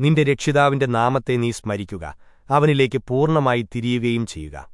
നിന്റെ രക്ഷിതാവിന്റെ നാമത്തെ നീ സ്മരിക്കുക. അവനിലേക്ക് പൂർണമായി തിരിയുകയും ചെയ്യുക.